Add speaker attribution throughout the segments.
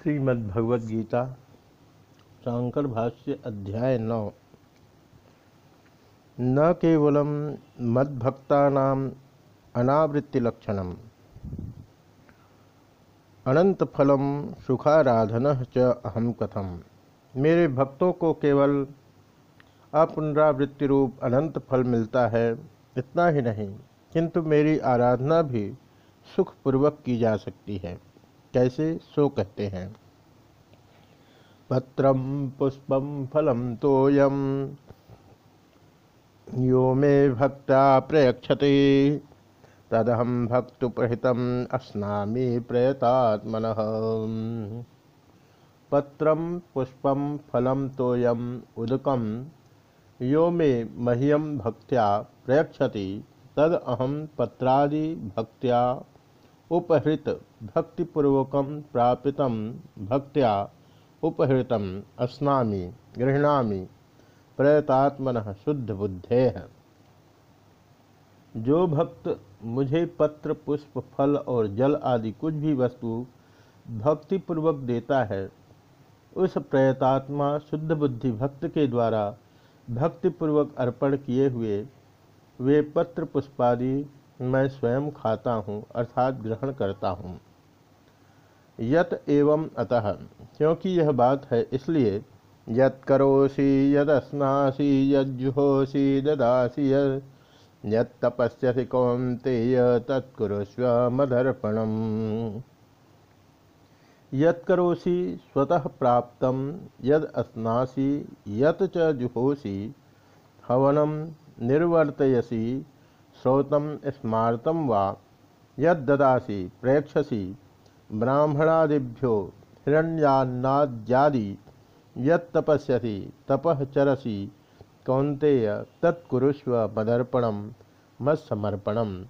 Speaker 1: श्रीमद्भगवद गीता शांकर भाष्य अध्याय नौ। न केवल मद्भक्ता अनावृत्तिलक्षण अनंतफलम सुखाराधन च अहम कथम। मेरे भक्तों को केवल अपुनरावृत्ति रूप अनंत फल मिलता है, इतना ही नहीं, किंतु मेरी आराधना भी सुखपूर्वक की जा सकती है। कैसे सो कहते हैं। पत्रम पुष्पम फलम तोयम यो मे भक्ता प्रयक्षते तदहम भक्तुप्रहित अस्नामी प्रयतात्मन। पत्रम पुष्पम फलम तोयम उदकम यो मे मह्यम भक्त्या प्रयक्षति तद अहम पत्रादि भक्त्या उपहृत भक्तिपूर्वक प्रापित भक्त्या उपहृत अस्नामी, गृहणामी प्रयतात्मन शुद्ध बुद्धे जो भक्त मुझे पत्र, पुष्प, फल और जल आदि कुछ भी वस्तु भक्तिपूर्वक देता है, उस प्रयतात्मा शुद्ध बुद्धि भक्त के द्वारा भक्तिपूर्वक अर्पण किए हुए वे पत्र, पुष्पादि मैं स्वयं खाता हूँ, अर्थात ग्रहण करता हूँ। यत एवं अतः, क्योंकि यह बात है इसलिए, यत करोसी यदस्नासी यज्जुहोसी ददासी, यत तपस्यसि कौंतेय तत्कुरुस्व मदर्पणम। यत करोसी, स्वतः प्राप्त, यद अस्नासी यत च जुहोसी हवनम निर्वर्तयसी श्रोतम स्मार्तम वा? यदासी प्रेक्षसी, ब्राह्मणादिभ्यो, हिरण्यान्नाद्यादि यपस्यसी तपः चरसी कौंतेय तत्कुरुष्व मदर्पणम, मत्समर्पणम।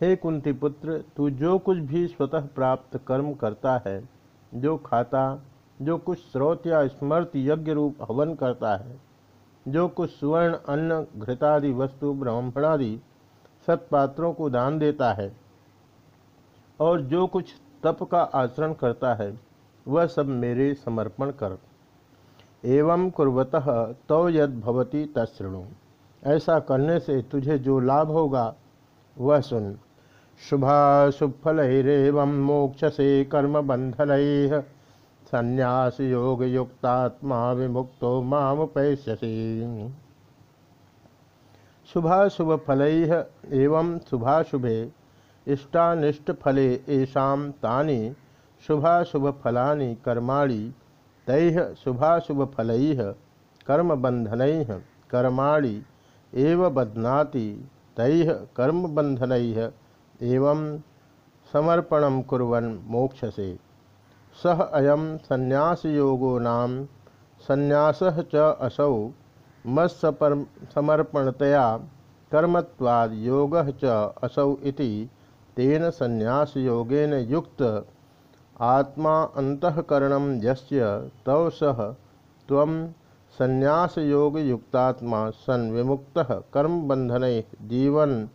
Speaker 1: हे कुंती पुत्र तू जो कुछ भी स्वतः प्राप्त कर्म करता है, जो खाता, जो कुछ स्रोत या स्मृत यज्ञ रूप हवन करता है, जो कुछ सुवर्ण, अन्न, घृतादि वस्तु, ब्राह्मणादि सत्पात्रों को दान देता है और जो कुछ तप का आचरण करता है, वह सब मेरे समर्पण कर। एवं कुर्वतः तो यद भवती तृणु ऐसा करने से तुझे जो लाभ होगा, वह सुन। शुभा शुभफल मोक्ष से कर्म बंधन संन्यास योग युक्तात्मा विमुक्तो माम पैश्यसी शुभाशुभ फल एवं शुभाशुभे इष्टानिष्टफले येषा तानि शुभाशुभफलानि कर्माणि, तैः शुभाशुभफलैः कर्मबन्धनैः कर्माणि एव बध्नाति एवं समर्पणं कुर्वन् मोक्षसे। सह अयं संन्यासयोगो नाम संन्यासः असौ मत्सपर समर्पणतया कर्मत्वाद योग असौ इति तेन संन्यास योगेन युक्त आत्मा अंतकरण तव सह संन्यास योग युक्तात्मा सन विमुक्त कर्म जीवन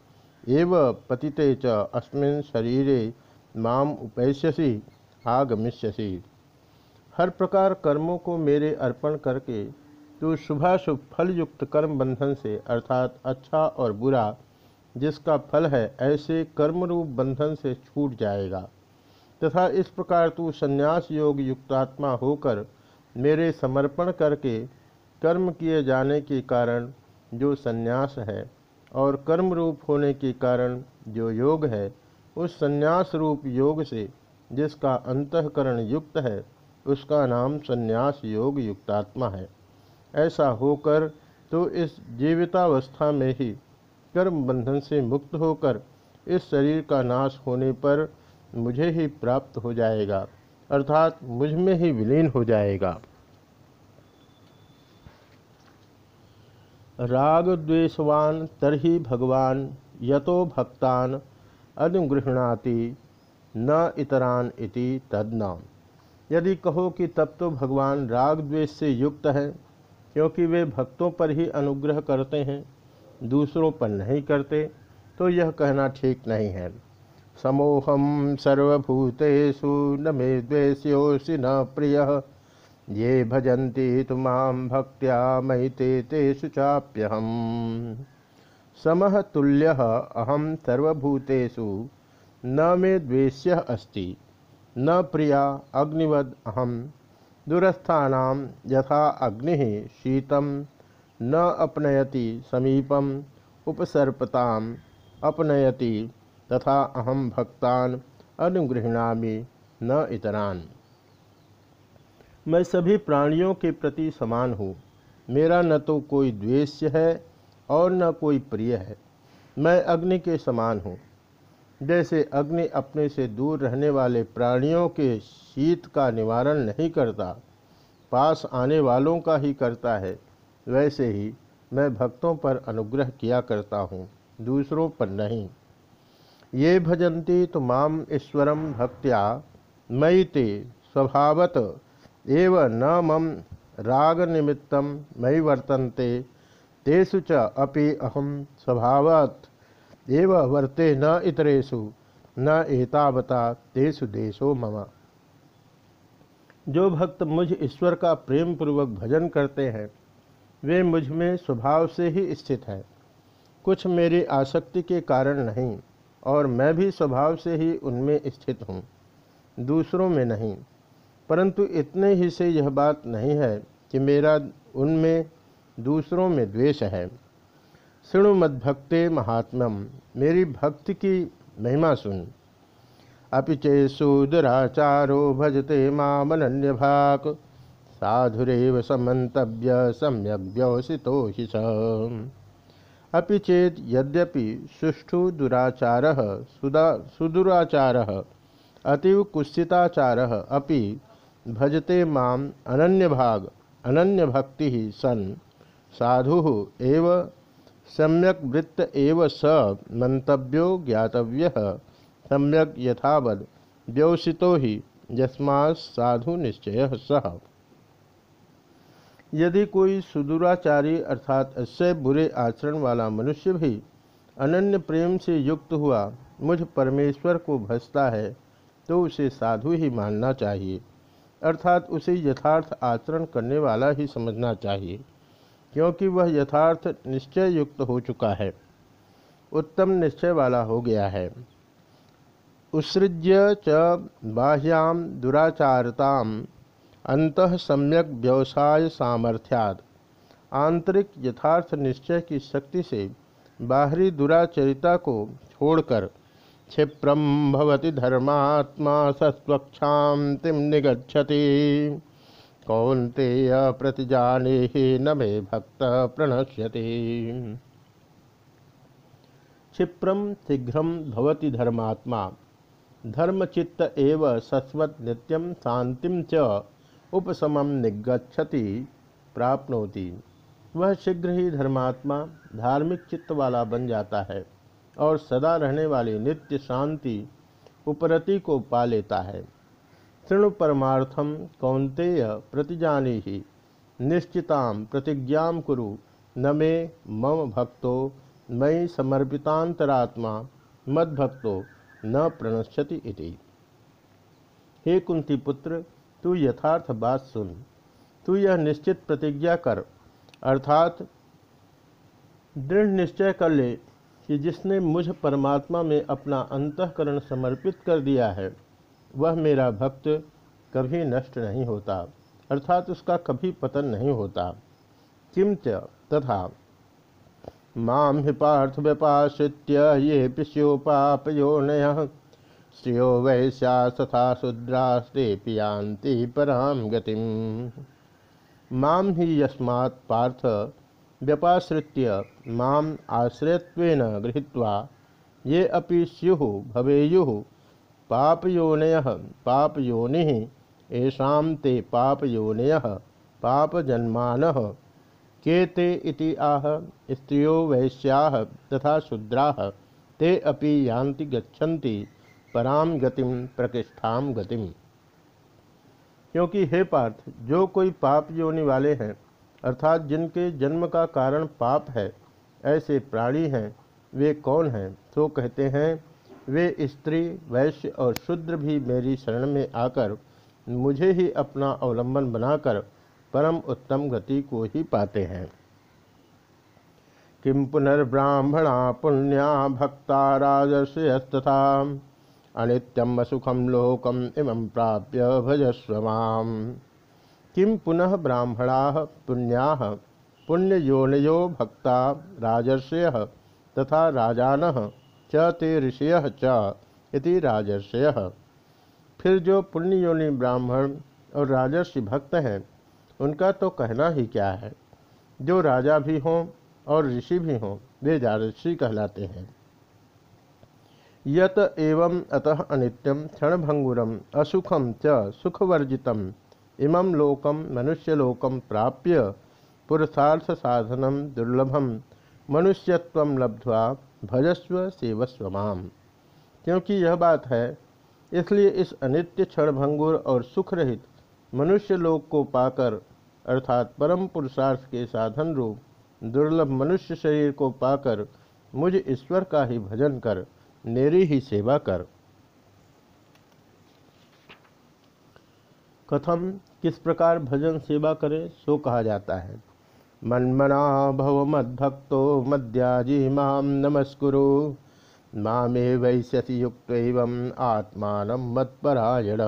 Speaker 1: एव पतिते च अस्मिन् शरीरे माम उपैष्यसि, आगमिष्यसि। हर प्रकार कर्मों को मेरे अर्पण करके तो शुभाशुभ फल युक्त कर्म बंधन से अर्थात अच्छा और बुरा, जिसका फल है, ऐसे कर्म रूप बंधन से छूट जाएगा। तथा इस प्रकार तू संन्यास योग युक्तात्मा होकर मेरे समर्पण करके कर्म किए जाने के कारण जो संन्यास है और कर्म रूप होने के कारण जो योग है, उस संन्यास रूप योग से जिसका अंतकरण युक्त है, उसका नाम संन्यास योग युक्तात्मा है। ऐसा होकर तो इस जीवितावस्था में ही कर्म बंधन से मुक्त होकर इस शरीर का नाश होने पर मुझे ही प्राप्त हो जाएगा, अर्थात मुझमें ही विलीन हो जाएगा। राग द्वेषवान तरही भगवान, यतो भक्तान अनुगृहणाति न इतरान इति तदना यदि कहो कि तब तो भगवान राग द्वेष से युक्त है क्योंकि वे भक्तों पर ही अनुग्रह करते हैं, दूसरों पर नहीं करते तो यह कहना ठीक नहीं है। समोहम सर्वभूतेषु न मे द्वेष्योऽसि न प्रिय, ये भजन्ति तो माँ भक्त्या मयि ते तेषु चाप्यहम्। समः तुल्यः अहं सर्वभूतेषु, न मे द्वेष्यः अस्ति, न प्रिया अग्निवद अहम। दूरस्थानां यथा अग्नि शीतम, न अपनयति समीपम, उपसर्पताम अपनयति, तथा अहम भक्तान अनुगृहणामि न इतरान। मैं सभी प्राणियों के प्रति समान हूँ। मेरा न तो कोई द्वेष्य है और न कोई प्रिय है। मैं अग्नि के समान हूँ। जैसे अग्नि अपने से दूर रहने वाले प्राणियों के शीत का निवारण नहीं करता, पास आने वालों का ही करता है, वैसे ही मैं भक्तों पर अनुग्रह किया करता हूँ, दूसरों पर नहीं। ये भजन्ति तो माम ईश्वरम भक्त्या मयि ते स्वभावत एव न मम राग निमित्त मयि वर्तन्ते, तेषु च अपि अहम स्वभावत एव वर्ते न इतरेषु, न एतावता तेषु देशो मम। जो भक्त मुझ ईश्वर का प्रेम पूर्वक भजन करते हैं, वे मुझमें स्वभाव से ही स्थित हैं। कुछ मेरी आसक्ति के कारण नहीं, और मैं भी स्वभाव से ही उनमें स्थित हूँ, दूसरों में नहीं। परंतु इतने ही से यह बात नहीं है कि मेरा उनमें, दूसरों में द्वेष है। सुणु मद्भक्ते महात्म्यम मेरी भक्ति की महिमा सुन। अपि सुदराचारो भजते मामन्य भाक साधुरेव समन्तव्य सम्यक व्यवसितो ही स। अभी चेत यद्यपि सुष्ठु दुराचार सुदुराचार, अतीव कुत्सिताचार अपि भजते माम अनन्य भाग अनन्य भक्ति सन। साधु एव सम्यक वृत्त एव स मंतव्यो ज्ञातव्य। सम्यक यथावद। व्यवसितो ही यस्मा साधु निश्चय सह यदि कोई सुदूराचारी अर्थात अश्य बुरे आचरण वाला मनुष्य भी अनन्य प्रेम से युक्त हुआ, मुझ परमेश्वर को भसता है तो उसे साधु ही मानना चाहिए। अर्थात उसे यथार्थ आचरण करने वाला ही समझना चाहिए। क्योंकि वह यथार्थ निश्चय युक्त हो चुका है। उत्तम निश्चय वाला हो गया है। उत्सृज्य च बाह्याम दुराचारताम अंत सम्यक व्यवसाय सामर्थ्याद। आंतरिक यथार्थ निश्चय की शक्ति से बाहरी दुराचरिता को छोड़कर क्षिप्रम भवति धर्मात्मा सस्वक्षातिम निगछति कौनते प्रतिजाने न मे भक्त प्रणश्यति। क्षिप्रम शीघ्र भवति धर्मात्मा। धर्मचित्त एव सस्वत नित्यम शांतिम च उपशमम निगछति प्राप्नोति। वह शीघ्र ही धर्मात्मा धार्मिक चित्त वाला बन जाता है और सदा रहने वाली नित्य शांति, उपरति को पा लेता है। तृण परमार्थम कौंतेय प्रतिजानी ही निश्चिताम प्रतिज्ञा कुरु, न मे मम भक्तो, मयि समर्पितांतरात्मा मद्भक्तो न प्रणश्यति इति। हे कुंती पुत्र, तू यथार्थ बात सुन। तू यह निश्चित प्रतिज्ञा कर। अर्थात, दृढ़ निश्चय कर ले कि जिसने मुझ परमात्मा में अपना अंतकरण समर्पित कर दिया है वह मेरा भक्त कभी नष्ट नहीं होता, अर्थात उसका कभी पतन नहीं होता। किंच तथा माम हि पार्थ व्यपाश्रित्य, ये पिश्योपापयोनय श्रियो वैश्या तथा शूद्रास्ते पियांति पराम गतिम। माम ही यस्मात् पार्थ व्यपाश्रित्य माम आश्रयत्वेन गृहीत्वा, ये अपि स्युः, भवेयुः। पापयोनयः, पापयोनिः येषां ते पापयोनयः, पापजन्मानः। के ते इति आह, स्त्रियो वैश्याः तथा शूद्राः, ते अपि यान्ति गच्छन्ति पराम गतिम प्रकृष्ठाम गतिम। क्योंकि हे पार्थ, जो कोई पाप योनि वाले हैं, अर्थात जिनके जन्म का कारण पाप है, ऐसे प्राणी हैं, वे कौन हैं? तो कहते हैं वे स्त्री, वैश्य और शूद्र भी मेरी शरण में आकर मुझे ही अपना अवलंबन बनाकर परम उत्तम गति को ही पाते हैं। किम पुनर्ब्राह्मणा पुण्या भक्ता राजस्यस्तथा अनित्यम सुखम लोकम इमं प्राप्य भजस्व माम। किम पुनः ब्राह्मणा पुण्या, पुण्ययोनयो भक्ता राजर्षय तथा राजान च ऋषय च इति राजर्षय। फिर जो पुण्ययोनि ब्राह्मण और राजर्षि भक्त हैं, उनका तो कहना ही क्या है? जो राजा भी हों और ऋषि भी हों, वे राजर्षि कहलाते हैं। यत एवं अतः अनित्यम क्षणभंगुरम असुखम च सुखवर्जितम इमं लोकम मनुष्यलोकम प्राप्य पुरुषार्थ साधनम दुर्लभम मनुष्यत्व लब्ध्वा भजस्व सेवस्व माम। क्योंकि यह बात है, इसलिए इस अनित्य क्षणभंगुर और सुख रहित मनुष्य लोक को पाकर, अर्थात परम पुरुषार्थ के साधन रूप, दुर्लभ मनुष्य शरीर को पाकर, मुझ ईश्वर का ही भजन कर, मेरी ही सेवा कर। कथम किस प्रकार भजन सेवा करें, सो कहा जाता है। मन्मना भव मद्भक्तो मद्याजी माम नमस्कुरु। मामे युक्त एवं आत्मान मत्परायण।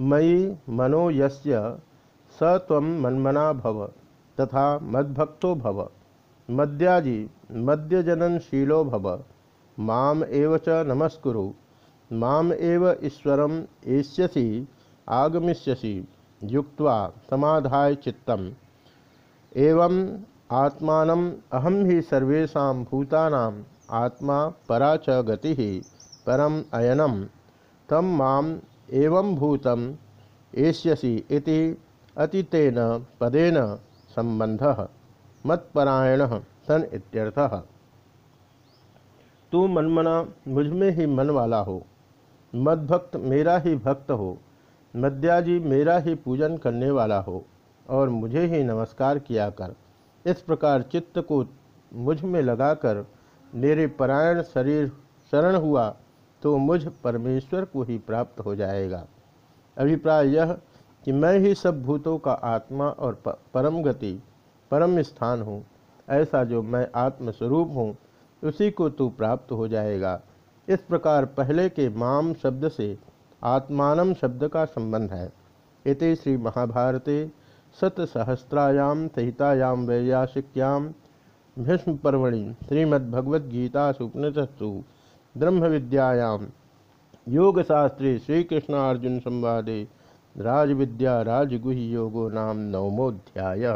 Speaker 1: मयि मनो यस्य स त्वं मन्मना भव तथा मद्भक्तो भव। मद्याजी मद्यजननशीलो भव। माम एव च नमस्कुरु। माम एव ईश्वरम एष्यसि, आगमिष्यसि, युक्त्वा समाधाय चित्तम। एवं आत्मान अहम ही सर्वेशा भूतानां आत्मा परा च गति, परम अयनम। तम माम एवं भूतम इति अतितेन पदेन संबंध मत्परायण सन इत्यर्थः। तू मनमना, मुझमें ही मन वाला हो। मदभक्त मेरा ही भक्त हो। मद्याजी मेरा ही पूजन करने वाला हो। और मुझे ही नमस्कार किया कर। इस प्रकार चित्त को मुझमें लगाकर मेरे परायण शरीर शरण हुआ तो मुझ परमेश्वर को ही प्राप्त हो जाएगा। अभिप्राय यह कि मैं ही सब भूतों का आत्मा और परम गति, परम स्थान हूँ। ऐसा जो मैं आत्मस्वरूप हूँ, उसी को तू प्राप्त हो जाएगा। इस प्रकार पहले के माम शब्द से आत्मानम शब्द का संबंध है। इति श्री महाभारते शतसहस्रायाम संहितायाम वैयासिक्याम भीष्म पर्वणि श्रीमद्भगवद्गीतासु ब्रह्म विद्यायाम योगशास्त्रे श्रीकृष्णार्जुन संवादे राजविद्या राजगुह योगो नाम नवमोध्याय